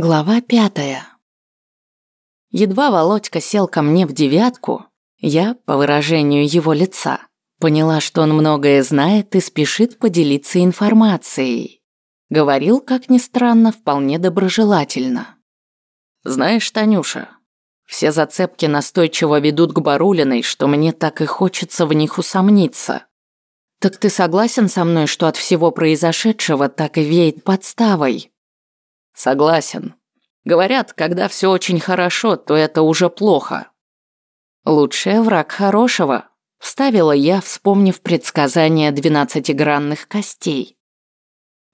Глава пятая. Едва Володька сел ко мне в девятку, я, по выражению его лица, поняла, что он многое знает и спешит поделиться информацией. Говорил, как ни странно, вполне доброжелательно. «Знаешь, Танюша, все зацепки настойчиво ведут к Барулиной, что мне так и хочется в них усомниться. Так ты согласен со мной, что от всего произошедшего так и веет подставой?» Согласен. Говорят, когда все очень хорошо, то это уже плохо. Лучший враг хорошего, вставила я, вспомнив предсказание двенадцатигранных костей.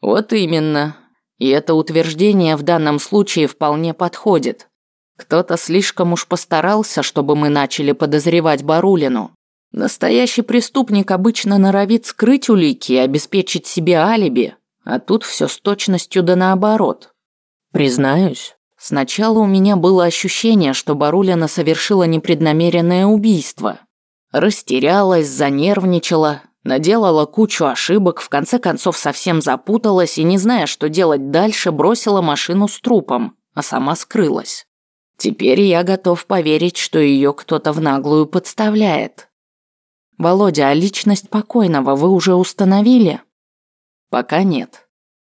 Вот именно. И это утверждение в данном случае вполне подходит. Кто-то слишком уж постарался, чтобы мы начали подозревать Барулину. Настоящий преступник обычно норовит скрыть улики и обеспечить себе алиби, а тут все с точностью да наоборот. Признаюсь, сначала у меня было ощущение, что Барулина совершила непреднамеренное убийство. Растерялась, занервничала, наделала кучу ошибок, в конце концов совсем запуталась и, не зная, что делать дальше, бросила машину с трупом, а сама скрылась. Теперь я готов поверить, что ее кто-то в наглую подставляет. Володя, а личность покойного вы уже установили? Пока нет.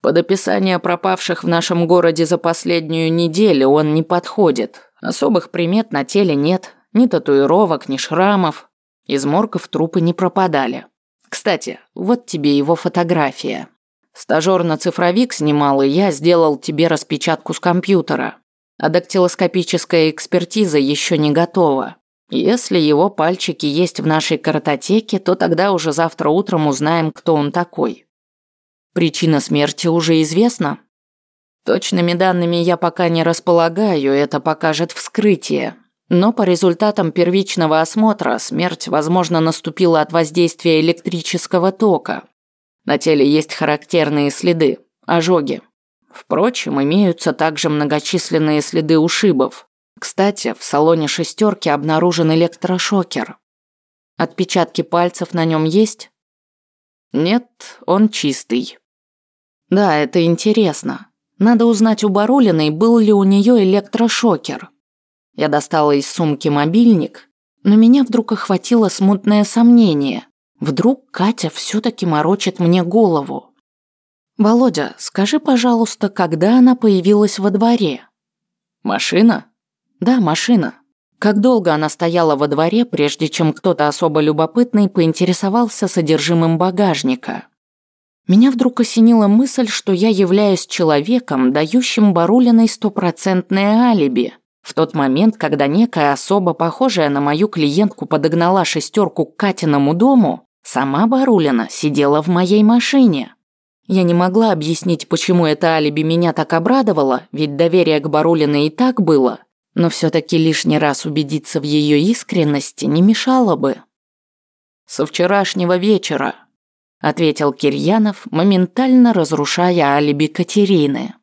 Под описание пропавших в нашем городе за последнюю неделю он не подходит. Особых примет на теле нет, ни татуировок, ни шрамов. Из моргов трупы не пропадали. Кстати, вот тебе его фотография. Стажёр на цифровик снимал, и я сделал тебе распечатку с компьютера. А дактилоскопическая экспертиза еще не готова. Если его пальчики есть в нашей картотеке, то тогда уже завтра утром узнаем, кто он такой. Причина смерти уже известна? Точными данными я пока не располагаю, это покажет вскрытие. Но по результатам первичного осмотра смерть, возможно, наступила от воздействия электрического тока. На теле есть характерные следы, ожоги. Впрочем, имеются также многочисленные следы ушибов. Кстати, в салоне шестерки обнаружен электрошокер. Отпечатки пальцев на нем есть? Нет, он чистый. Да, это интересно. Надо узнать у Барулиной, был ли у нее электрошокер. Я достала из сумки мобильник, но меня вдруг охватило смутное сомнение. Вдруг Катя все-таки морочит мне голову. «Володя, скажи, пожалуйста, когда она появилась во дворе?» «Машина?» «Да, машина. Как долго она стояла во дворе, прежде чем кто-то особо любопытный поинтересовался содержимым багажника?» Меня вдруг осенила мысль, что я являюсь человеком, дающим Барулиной стопроцентное алиби. В тот момент, когда некая особа, похожая на мою клиентку, подогнала шестерку к Катиному дому, сама Барулина сидела в моей машине. Я не могла объяснить, почему это алиби меня так обрадовало, ведь доверие к Барулиной и так было, но все-таки лишний раз убедиться в ее искренности не мешало бы. Со вчерашнего вечера ответил Кирьянов, моментально разрушая алиби Катерины.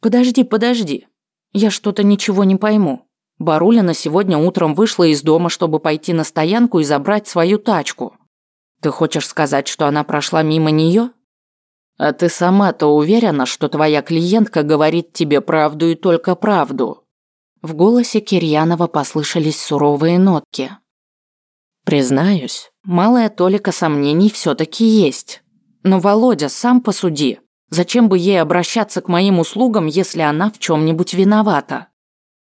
Подожди, подожди. Я что-то ничего не пойму. Барулина сегодня утром вышла из дома, чтобы пойти на стоянку и забрать свою тачку. Ты хочешь сказать, что она прошла мимо нее? А ты сама-то уверена, что твоя клиентка говорит тебе правду и только правду? В голосе Кирьянова послышались суровые нотки. Признаюсь, малая толика сомнений все-таки есть. Но, Володя, сам посуди. Зачем бы ей обращаться к моим услугам, если она в чем-нибудь виновата?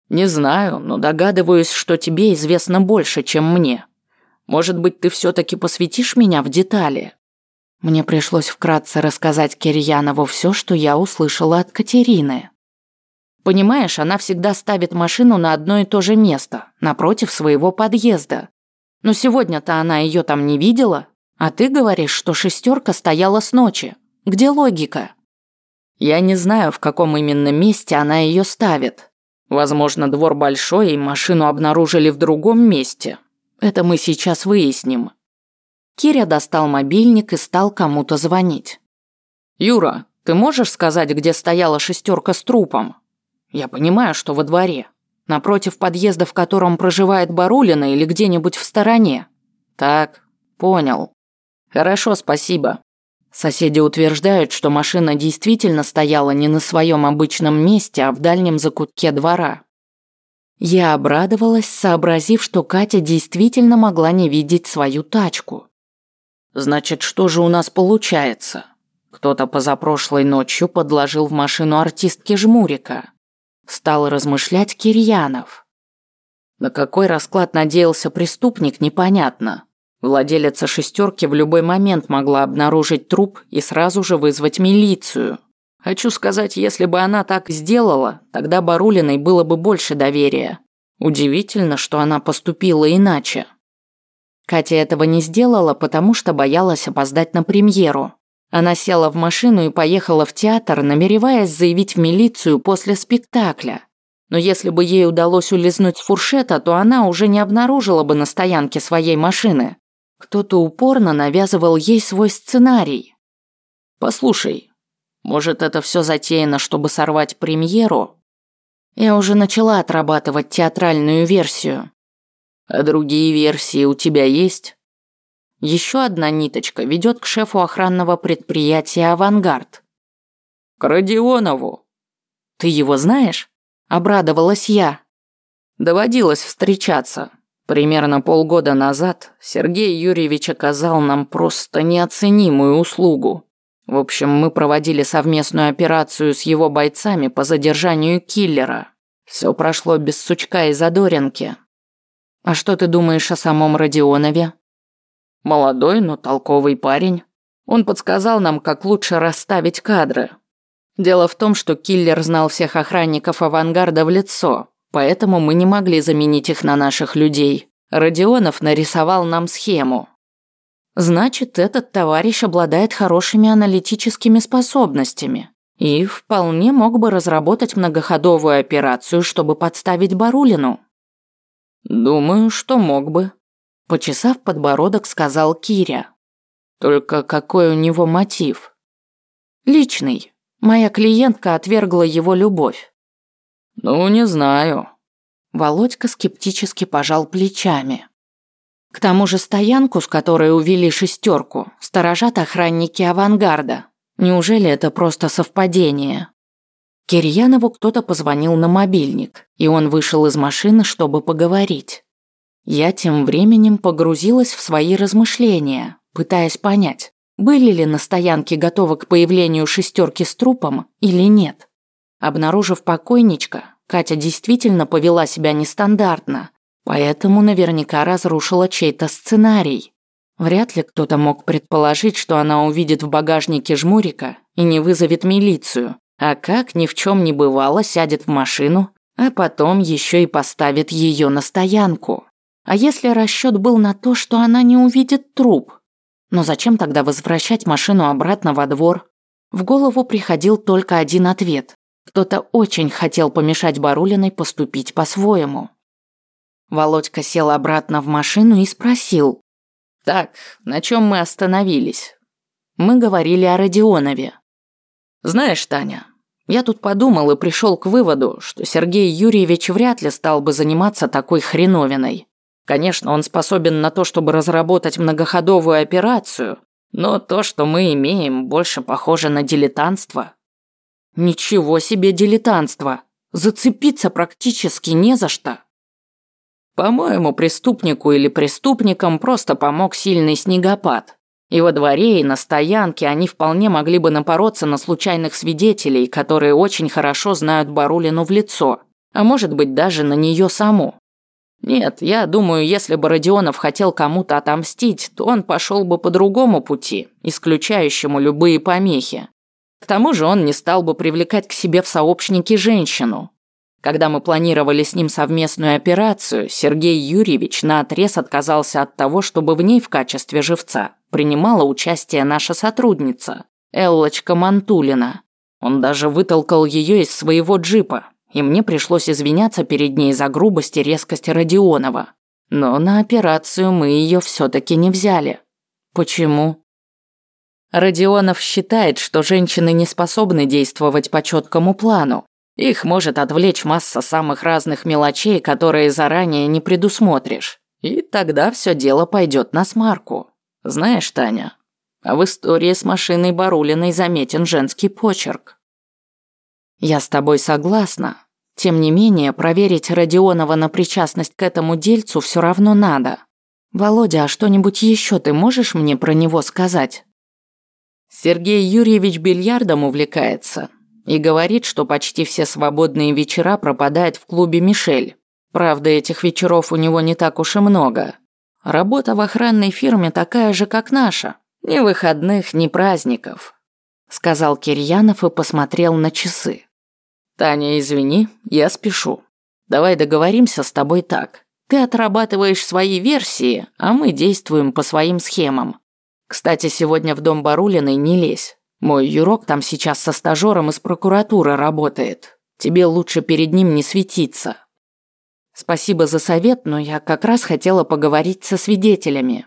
Не знаю, но догадываюсь, что тебе известно больше, чем мне. Может быть, ты все-таки посвятишь меня в детали? Мне пришлось вкратце рассказать Кирьянову все, что я услышала от Катерины. Понимаешь, она всегда ставит машину на одно и то же место, напротив своего подъезда. Но сегодня-то она ее там не видела. А ты говоришь, что шестерка стояла с ночи. Где логика? Я не знаю, в каком именно месте она ее ставит. Возможно, двор большой, и машину обнаружили в другом месте. Это мы сейчас выясним. Киря достал мобильник и стал кому-то звонить. «Юра, ты можешь сказать, где стояла шестерка с трупом? Я понимаю, что во дворе. Напротив подъезда, в котором проживает Барулина или где-нибудь в стороне? Так, понял. Хорошо, спасибо. Соседи утверждают, что машина действительно стояла не на своем обычном месте, а в дальнем закутке двора. Я обрадовалась, сообразив, что Катя действительно могла не видеть свою тачку. Значит, что же у нас получается? Кто-то позапрошлой ночью подложил в машину артистки Жмурика. Стал размышлять Кирьянов. На какой расклад надеялся преступник, непонятно. Владелица шестерки в любой момент могла обнаружить труп и сразу же вызвать милицию. Хочу сказать, если бы она так сделала, тогда Барулиной было бы больше доверия. Удивительно, что она поступила иначе. Катя этого не сделала, потому что боялась опоздать на премьеру. Она села в машину и поехала в театр, намереваясь заявить в милицию после спектакля. Но если бы ей удалось улизнуть с фуршета, то она уже не обнаружила бы на стоянке своей машины. Кто-то упорно навязывал ей свой сценарий. «Послушай, может, это все затеяно, чтобы сорвать премьеру?» Я уже начала отрабатывать театральную версию. А другие версии у тебя есть? Еще одна ниточка ведет к шефу охранного предприятия «Авангард». К Родионову. Ты его знаешь? Обрадовалась я. Доводилось встречаться. Примерно полгода назад Сергей Юрьевич оказал нам просто неоценимую услугу. В общем, мы проводили совместную операцию с его бойцами по задержанию киллера. Все прошло без сучка и задоринки. А что ты думаешь о самом Родионове? Молодой, но толковый парень. Он подсказал нам, как лучше расставить кадры. Дело в том, что киллер знал всех охранников авангарда в лицо, поэтому мы не могли заменить их на наших людей. Родионов нарисовал нам схему. Значит, этот товарищ обладает хорошими аналитическими способностями и вполне мог бы разработать многоходовую операцию, чтобы подставить Барулину. Думаю, что мог бы, почесав подбородок, сказал Киря. Только какой у него мотив? Личный. Моя клиентка отвергла его любовь. «Ну, не знаю». Володька скептически пожал плечами. К тому же стоянку, с которой увели шестерку, сторожат охранники авангарда. Неужели это просто совпадение? Кирьянову кто-то позвонил на мобильник, и он вышел из машины, чтобы поговорить. Я тем временем погрузилась в свои размышления, пытаясь понять, были ли на стоянке готовы к появлению шестерки с трупом или нет. Обнаружив покойничка, Катя действительно повела себя нестандартно, поэтому наверняка разрушила чей-то сценарий. Вряд ли кто-то мог предположить, что она увидит в багажнике жмурика и не вызовет милицию, а как ни в чем не бывало сядет в машину, а потом еще и поставит ее на стоянку. А если расчет был на то, что она не увидит труп? Но зачем тогда возвращать машину обратно во двор? В голову приходил только один ответ. Кто-то очень хотел помешать Барулиной поступить по-своему. Володька сел обратно в машину и спросил. «Так, на чем мы остановились?» Мы говорили о Родионове. «Знаешь, Таня, я тут подумал и пришел к выводу, что Сергей Юрьевич вряд ли стал бы заниматься такой хреновиной. Конечно, он способен на то, чтобы разработать многоходовую операцию, но то, что мы имеем, больше похоже на дилетантство. Ничего себе дилетантство. Зацепиться практически не за что. По-моему, преступнику или преступникам просто помог сильный снегопад. И во дворе, и на стоянке они вполне могли бы напороться на случайных свидетелей, которые очень хорошо знают Барулину в лицо, а может быть даже на нее саму. Нет, я думаю, если бы Родионов хотел кому-то отомстить, то он пошел бы по другому пути, исключающему любые помехи. К тому же он не стал бы привлекать к себе в сообщники женщину. Когда мы планировали с ним совместную операцию, Сергей Юрьевич наотрез отказался от того, чтобы в ней в качестве живца принимала участие наша сотрудница, Эллочка Мантулина. Он даже вытолкал ее из своего джипа, и мне пришлось извиняться перед ней за грубость и резкость Родионова. Но на операцию мы ее все-таки не взяли. Почему? Родионов считает, что женщины не способны действовать по четкому плану. Их может отвлечь масса самых разных мелочей, которые заранее не предусмотришь. И тогда все дело пойдет на смарку. Знаешь, Таня, а в истории с машиной Барулиной заметен женский почерк. Я с тобой согласна. Тем не менее, проверить Родионова на причастность к этому дельцу все равно надо. Володя, а что-нибудь еще ты можешь мне про него сказать? Сергей Юрьевич бильярдом увлекается и говорит, что почти все свободные вечера пропадает в клубе «Мишель». Правда, этих вечеров у него не так уж и много. Работа в охранной фирме такая же, как наша. Ни выходных, ни праздников», – сказал Кирьянов и посмотрел на часы. «Таня, извини, я спешу. Давай договоримся с тобой так. Ты отрабатываешь свои версии, а мы действуем по своим схемам. Кстати, сегодня в дом Барулиной не лезь. Мой Юрок там сейчас со стажером из прокуратуры работает. Тебе лучше перед ним не светиться. Спасибо за совет, но я как раз хотела поговорить со свидетелями.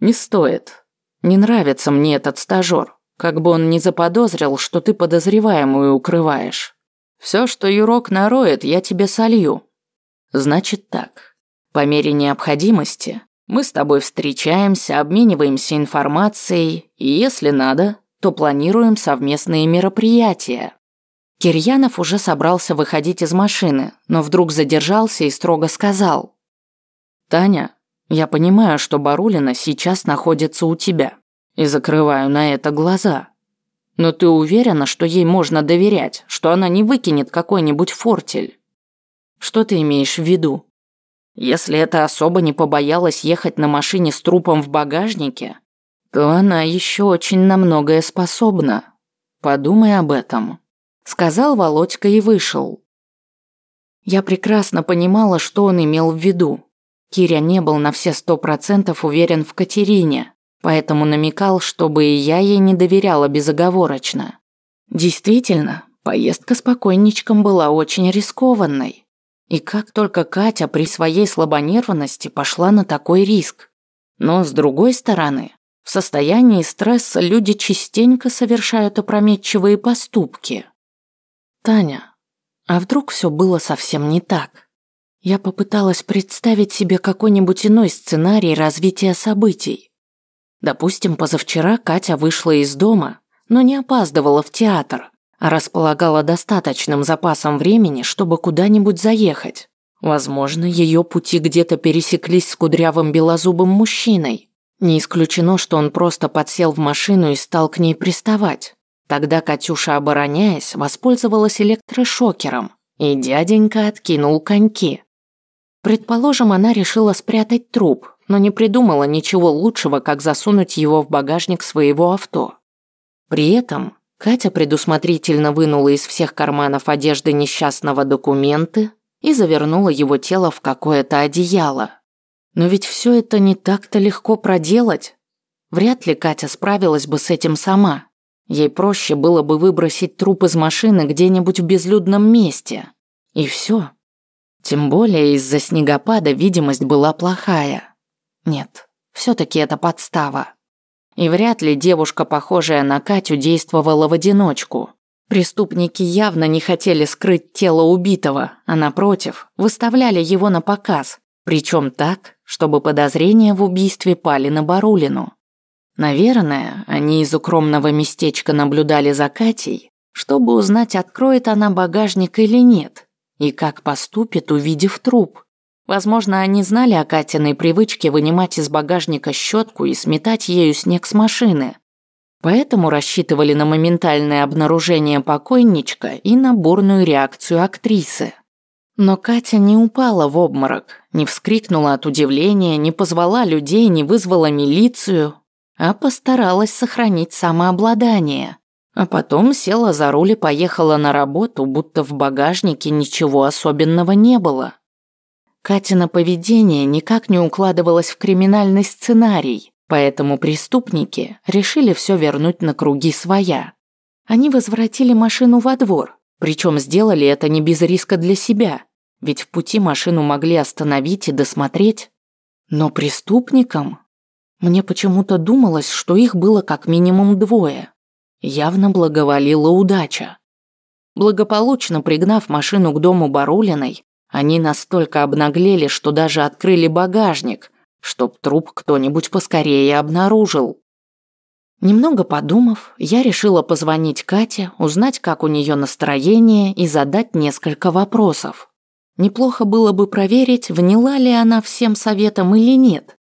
Не стоит. Не нравится мне этот стажер. Как бы он ни заподозрил, что ты подозреваемую укрываешь. Все, что Юрок нароет, я тебе солью. Значит так. По мере необходимости мы с тобой встречаемся, обмениваемся информацией, и если надо, то планируем совместные мероприятия. Кирьянов уже собрался выходить из машины, но вдруг задержался и строго сказал. «Таня, я понимаю, что Барулина сейчас находится у тебя, и закрываю на это глаза. Но ты уверена, что ей можно доверять, что она не выкинет какой-нибудь фортель? Что ты имеешь в виду?» Если эта особа не побоялась ехать на машине с трупом в багажнике, то она еще очень на многое способна. Подумай об этом», — сказал Володька и вышел. Я прекрасно понимала, что он имел в виду. Киря не был на все сто процентов уверен в Катерине, поэтому намекал, чтобы и я ей не доверяла безоговорочно. Действительно, поездка с покойничком была очень рискованной. И как только Катя при своей слабонервности пошла на такой риск. Но с другой стороны, в состоянии стресса люди частенько совершают опрометчивые поступки. Таня, а вдруг все было совсем не так? Я попыталась представить себе какой-нибудь иной сценарий развития событий. Допустим, позавчера Катя вышла из дома, но не опаздывала в театр, располагала достаточным запасом времени, чтобы куда-нибудь заехать. Возможно, ее пути где-то пересеклись с кудрявым белозубым мужчиной. Не исключено, что он просто подсел в машину и стал к ней приставать. Тогда Катюша, обороняясь, воспользовалась электрошокером, и дяденька откинул коньки. Предположим, она решила спрятать труп, но не придумала ничего лучшего, как засунуть его в багажник своего авто. При этом Катя предусмотрительно вынула из всех карманов одежды несчастного документы и завернула его тело в какое-то одеяло. Но ведь все это не так-то легко проделать. Вряд ли Катя справилась бы с этим сама. Ей проще было бы выбросить труп из машины где-нибудь в безлюдном месте. И все. Тем более из-за снегопада видимость была плохая. Нет, все-таки это подстава. И вряд ли девушка, похожая на Катю, действовала в одиночку. Преступники явно не хотели скрыть тело убитого, а напротив, выставляли его на показ, причем так, чтобы подозрения в убийстве пали на Барулину. Наверное, они из укромного местечка наблюдали за Катей, чтобы узнать, откроет она багажник или нет, и как поступит, увидев труп. Возможно, они знали о Катиной привычке вынимать из багажника щетку и сметать ею снег с машины. Поэтому рассчитывали на моментальное обнаружение покойничка и на бурную реакцию актрисы. Но Катя не упала в обморок, не вскрикнула от удивления, не позвала людей, не вызвала милицию, а постаралась сохранить самообладание. А потом села за руль и поехала на работу, будто в багажнике ничего особенного не было. Катина поведение никак не укладывалось в криминальный сценарий, поэтому преступники решили все вернуть на круги своя. Они возвратили машину во двор, причем сделали это не без риска для себя, ведь в пути машину могли остановить и досмотреть. Но преступникам... Мне почему-то думалось, что их было как минимум двое. Явно благоволила удача. Благополучно пригнав машину к дому Барулиной, они настолько обнаглели, что даже открыли багажник, чтоб труп кто-нибудь поскорее обнаружил. Немного подумав, я решила позвонить Кате, узнать, как у нее настроение и задать несколько вопросов. Неплохо было бы проверить, вняла ли она всем советам или нет.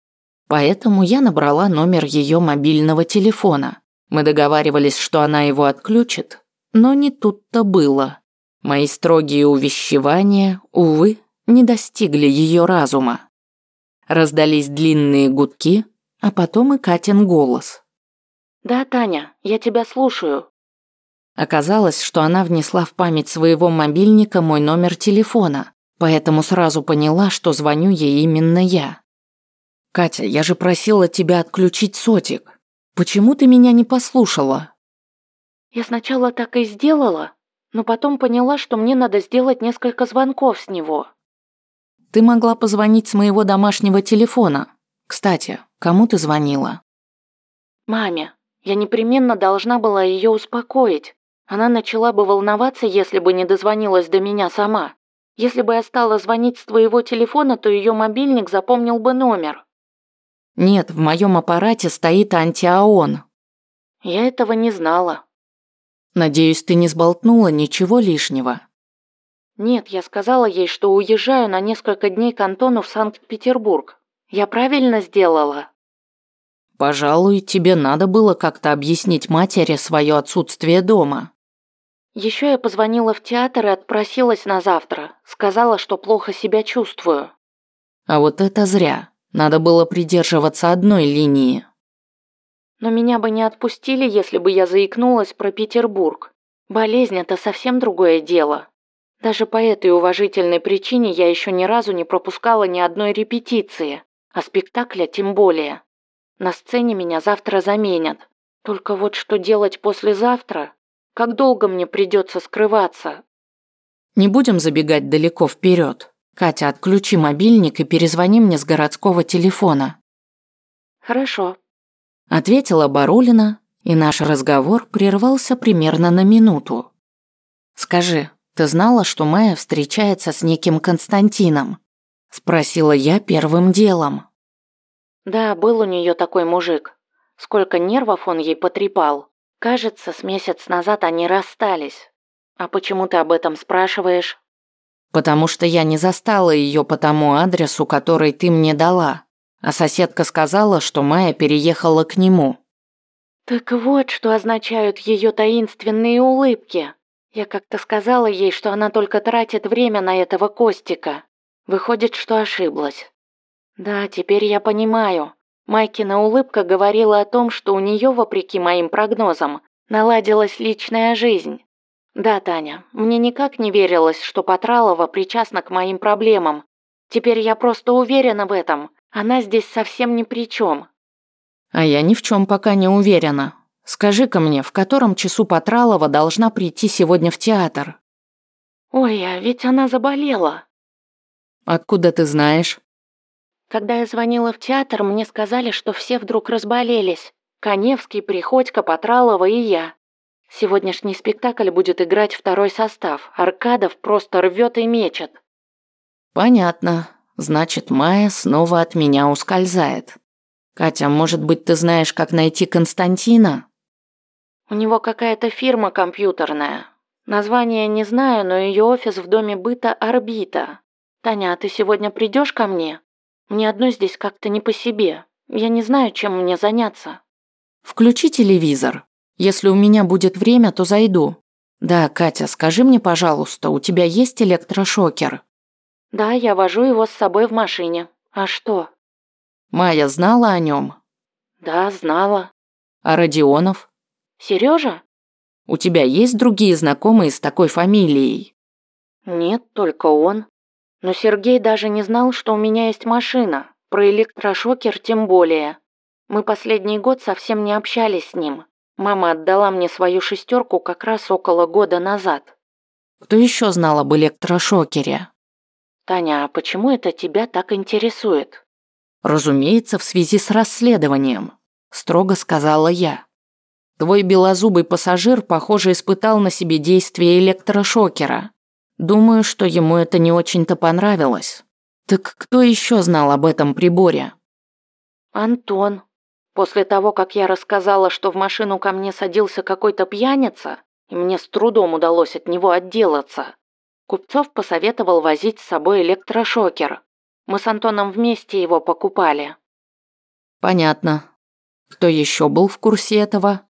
Поэтому я набрала номер ее мобильного телефона. Мы договаривались, что она его отключит, но не тут-то было. Мои строгие увещевания, увы, не достигли ее разума. Раздались длинные гудки, а потом и Катин голос. «Да, Таня, я тебя слушаю». Оказалось, что она внесла в память своего мобильника мой номер телефона, поэтому сразу поняла, что звоню ей именно я. «Катя, я же просила тебя отключить сотик. Почему ты меня не послушала?» «Я сначала так и сделала, но потом поняла, что мне надо сделать несколько звонков с него». «Ты могла позвонить с моего домашнего телефона. Кстати, кому ты звонила?» «Маме. Я непременно должна была ее успокоить. Она начала бы волноваться, если бы не дозвонилась до меня сама. Если бы я стала звонить с твоего телефона, то ее мобильник запомнил бы номер. Нет, в моем аппарате стоит антиаон. Я этого не знала. Надеюсь, ты не сболтнула ничего лишнего. Нет, я сказала ей, что уезжаю на несколько дней к Антону в Санкт-Петербург. Я правильно сделала? Пожалуй, тебе надо было как-то объяснить матери свое отсутствие дома. Еще я позвонила в театр и отпросилась на завтра. Сказала, что плохо себя чувствую. А вот это зря. Надо было придерживаться одной линии. Но меня бы не отпустили, если бы я заикнулась про Петербург. Болезнь – это совсем другое дело. Даже по этой уважительной причине я еще ни разу не пропускала ни одной репетиции, а спектакля тем более. На сцене меня завтра заменят. Только вот что делать послезавтра? Как долго мне придется скрываться? Не будем забегать далеко вперед. Катя, отключи мобильник и перезвони мне с городского телефона. Хорошо. Ответила Барулина, и наш разговор прервался примерно на минуту. Скажи, ты знала, что Майя встречается с неким Константином? Спросила я первым делом. Да, был у нее такой мужик. Сколько нервов он ей потрепал. Кажется, с месяц назад они расстались. А почему ты об этом спрашиваешь? Потому что я не застала ее по тому адресу, который ты мне дала. А соседка сказала, что Майя переехала к нему. Так вот, что означают ее таинственные улыбки. Я как-то сказала ей, что она только тратит время на этого Костика. Выходит, что ошиблась. Да, теперь я понимаю. Майкина улыбка говорила о том, что у нее, вопреки моим прогнозам, наладилась личная жизнь. Да, Таня, мне никак не верилось, что Патралова причастна к моим проблемам. Теперь я просто уверена в этом. Она здесь совсем ни при чем. А я ни в чем пока не уверена. Скажи-ка мне, в котором часу Патралова должна прийти сегодня в театр? Ой, а ведь она заболела. Откуда ты знаешь? Когда я звонила в театр, мне сказали, что все вдруг разболелись. Коневский, Приходько, Патралова и я. Сегодняшний спектакль будет играть второй состав. Аркадов просто рвет и мечет. Понятно. Значит, Майя снова от меня ускользает. Катя, может быть, ты знаешь, как найти Константина? У него какая-то фирма компьютерная. Название не знаю, но ее офис в доме быта «Орбита». Таня, а ты сегодня придешь ко мне? Мне одной здесь как-то не по себе. Я не знаю, чем мне заняться. Включи телевизор. Если у меня будет время, то зайду. Да, Катя, скажи мне, пожалуйста, у тебя есть электрошокер? Да, я вожу его с собой в машине. А что? Майя знала о нем? Да, знала. А Родионов? Сережа? У тебя есть другие знакомые с такой фамилией? Нет, только он. Но Сергей даже не знал, что у меня есть машина. Про электрошокер тем более. Мы последний год совсем не общались с ним. Мама отдала мне свою шестерку как раз около года назад. Кто еще знал об электрошокере? Таня, а почему это тебя так интересует? Разумеется, в связи с расследованием, строго сказала я. Твой белозубый пассажир, похоже, испытал на себе действие электрошокера. Думаю, что ему это не очень-то понравилось. Так кто еще знал об этом приборе? Антон. После того, как я рассказала, что в машину ко мне садился какой-то пьяница, и мне с трудом удалось от него отделаться, Купцов посоветовал возить с собой электрошокер. Мы с Антоном вместе его покупали. Понятно. Кто еще был в курсе этого?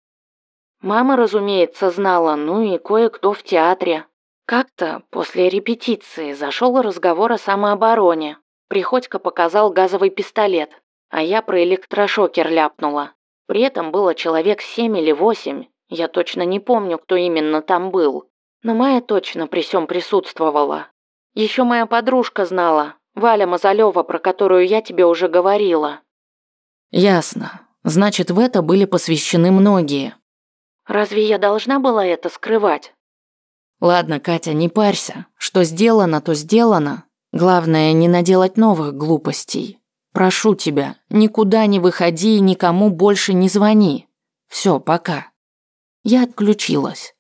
Мама, разумеется, знала, ну и кое-кто в театре. Как-то после репетиции зашел разговор о самообороне. Приходько показал газовый пистолет, а я про электрошокер ляпнула. При этом было человек семь или восемь. Я точно не помню, кто именно там был. Но Майя точно при всем присутствовала. Еще моя подружка знала, Валя Мазалева, про которую я тебе уже говорила. Ясно. Значит, в это были посвящены многие. Разве я должна была это скрывать? Ладно, Катя, не парься. Что сделано, то сделано. Главное, не наделать новых глупостей. Прошу тебя, никуда не выходи и никому больше не звони. Все, пока. Я отключилась.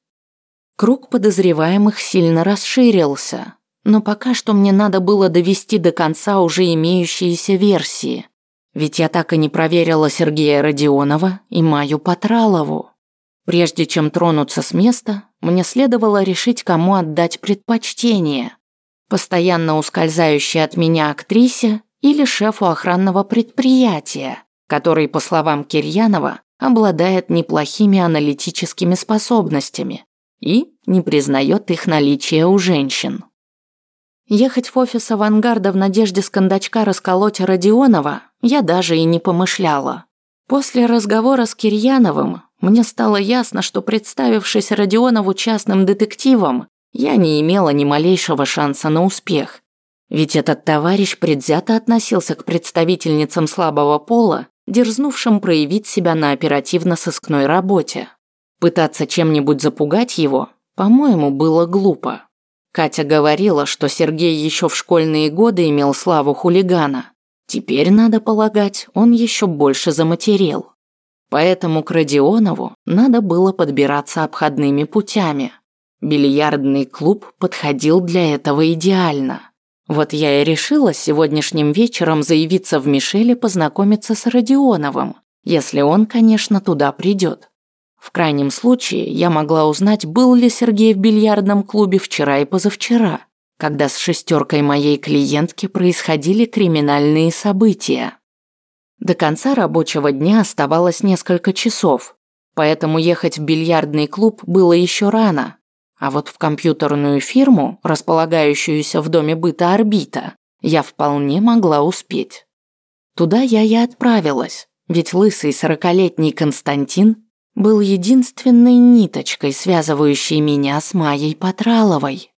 Круг подозреваемых сильно расширился, но пока что мне надо было довести до конца уже имеющиеся версии. Ведь я так и не проверила Сергея Родионова и Маю Патралову. Прежде чем тронуться с места, мне следовало решить, кому отдать предпочтение. Постоянно ускользающей от меня актрисе или шефу охранного предприятия, который, по словам Кирьянова, обладает неплохими аналитическими способностями и не признает их наличие у женщин. Ехать в офис авангарда в надежде с кондачка расколоть Родионова я даже и не помышляла. После разговора с Кирьяновым мне стало ясно, что представившись Родионову частным детективом, я не имела ни малейшего шанса на успех. Ведь этот товарищ предвзято относился к представительницам слабого пола, дерзнувшим проявить себя на оперативно-сыскной работе. Пытаться чем-нибудь запугать его, по-моему, было глупо. Катя говорила, что Сергей еще в школьные годы имел славу хулигана. Теперь, надо полагать, он еще больше заматерел. Поэтому к Родионову надо было подбираться обходными путями. Бильярдный клуб подходил для этого идеально. Вот я и решила сегодняшним вечером заявиться в Мишеле познакомиться с Родионовым, если он, конечно, туда придет. В крайнем случае я могла узнать, был ли Сергей в бильярдном клубе вчера и позавчера, когда с шестеркой моей клиентки происходили криминальные события. До конца рабочего дня оставалось несколько часов, поэтому ехать в бильярдный клуб было еще рано. А вот в компьютерную фирму, располагающуюся в доме быта «Орбита», я вполне могла успеть. Туда я и отправилась, ведь лысый сорокалетний Константин был единственной ниточкой, связывающей меня с Майей Патраловой.